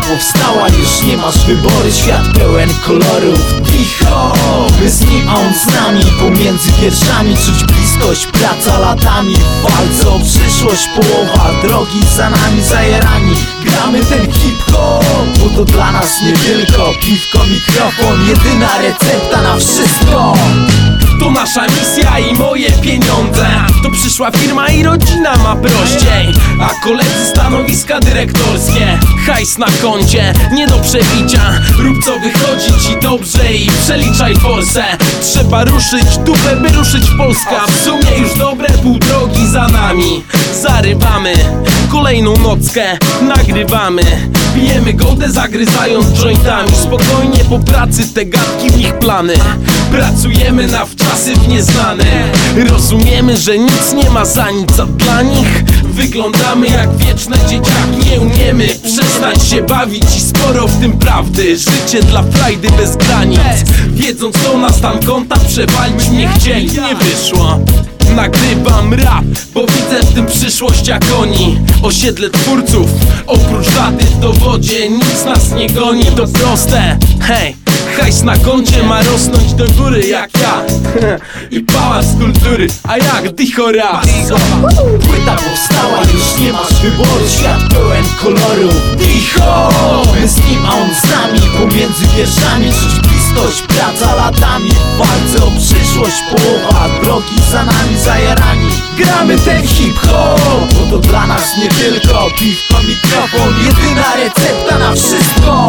powstała, już nie masz wyboru Świat pełen kolorów, Ticho My z nim, a on z nami. Pomiędzy wierszami czuć bliskość Praca latami. W walce o przyszłość Połowa drogi za nami zajerani. Gramy ten hip-hop Bo to dla nas nie tylko Piwko, mikrofon, jedyna recepta na wszystko. To nasza misja i przyszła firma i rodzina ma prościej A koledzy stanowiska dyrektorskie. Hajs na koncie, nie do przebicia. Rób co wychodzi ci dobrze i przeliczaj forsę. Trzeba ruszyć dupę, by ruszyć Polska. W sumie już dobre pół drogi za nami. Zarywamy kolejną nockę, nagrywamy. Pijemy godę zagryzając jointami. Spokojnie po pracy te gadki w nich plany Pracujemy na wczasy w nieznane. Rozumiemy, że nic nie ma za nic, a dla nich. Wyglądamy jak wieczne dzieciaki Nie umiemy przestać się bawić. I sporo w tym prawdy Życie dla frajdy bez granic. Wiedząc to na stan konta przewalić nie chcieli, nie wyszło. Nagrywam rap, bo widzę w tym przyszłość jak oni. Osiedle twórców, oprócz daty w dowodzie Nic nas nie goni, to proste. Hej, hajs na koncie ma rosnąć do góry jak ja. I pałac kultury, a jak Dicho raz. Płyta powstała, już nie masz wyboru Świat pełen kolorów Ticho My z nim, a on z nami Pomiędzy wierszami. Czuć bliskość Praca latami w walce o przyszłość. Połowa drogi za nami zajarani. Gramy ten hip-hop Bo to dla nas nie tylko Piwko, mikrofon. Jedyna recepta na wszystko